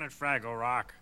down at Fraggle Rock.